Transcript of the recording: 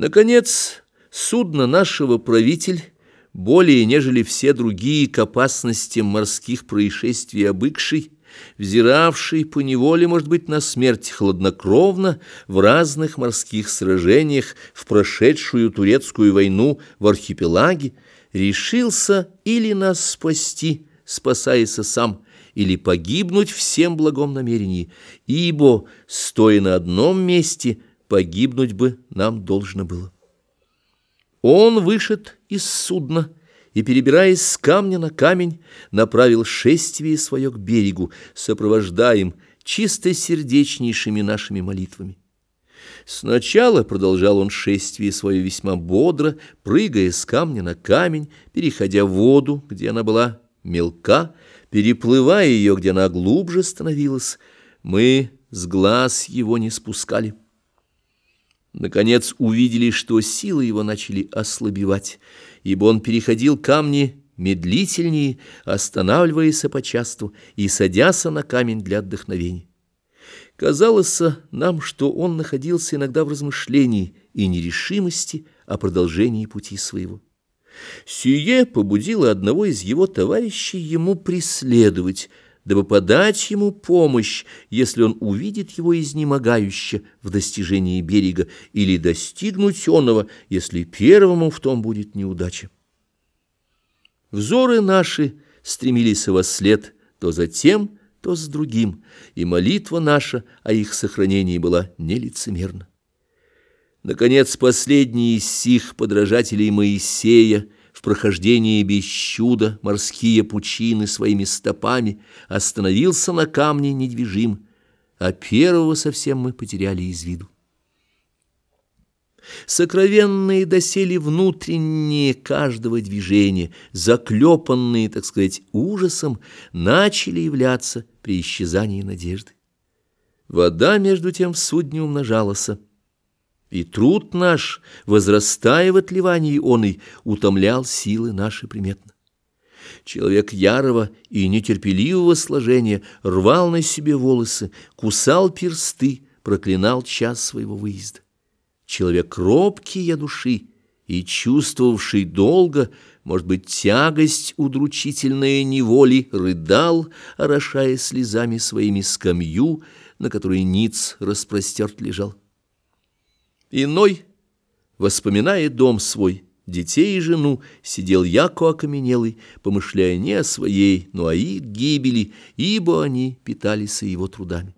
Наконец, судно нашего правитель, более нежели все другие к опасностям морских происшествий обыкший, взиравший по неволе, может быть, на смерть хладнокровно в разных морских сражениях в прошедшую турецкую войну в архипелаге, решился или нас спасти, спасаясь сам, или погибнуть всем благом намерении, ибо, стоя на одном месте, погибнуть бы нам должно было. Он вышед из судна и, перебираясь с камня на камень, направил шествие свое к берегу, сопровождаем чистосердечнейшими нашими молитвами. Сначала продолжал он шествие свое весьма бодро, прыгая с камня на камень, переходя в воду, где она была мелка, переплывая ее, где она глубже становилась. Мы с глаз его не спускали. Наконец увидели, что силы его начали ослабевать, ибо он переходил камни медлительнее, останавливаясь почасту и садяся на камень для отдохновения. Казалось нам, что он находился иногда в размышлении и нерешимости о продолжении пути своего. Сие побудило одного из его товарищей ему преследовать, дабы подать ему помощь, если он увидит его изнемогающе в достижении берега, или достигнуть оного, если первому в том будет неудача. Взоры наши стремились во след то за тем, то с другим, и молитва наша о их сохранении была нелицемерна. Наконец, последний из сих подражателей Моисея — в прохождении без чуда морские пучины своими стопами, остановился на камне недвижим, а первого совсем мы потеряли из виду. Сокровенные досели внутренние каждого движения, заклепанные, так сказать, ужасом, начали являться при исчезании надежды. Вода, между тем, в судне умножалась, и труд наш, возрастая в отливании оной, утомлял силы наши приметно. Человек ярого и нетерпеливого сложения рвал на себе волосы, кусал персты, проклинал час своего выезда. Человек робкий я души и чувствовавший долго, может быть, тягость удручительная неволи, рыдал, орошая слезами своими скамью, на которой ниц распростерт лежал. Иной, воспоминая дом свой, детей и жену, сидел яко окаменелый, помышляя не о своей, но о их гибели, ибо они питались его трудами.